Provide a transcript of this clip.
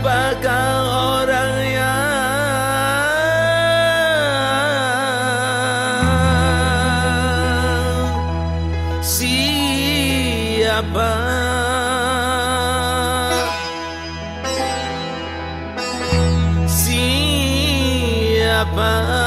siapakah orang yang siapa? Siapa?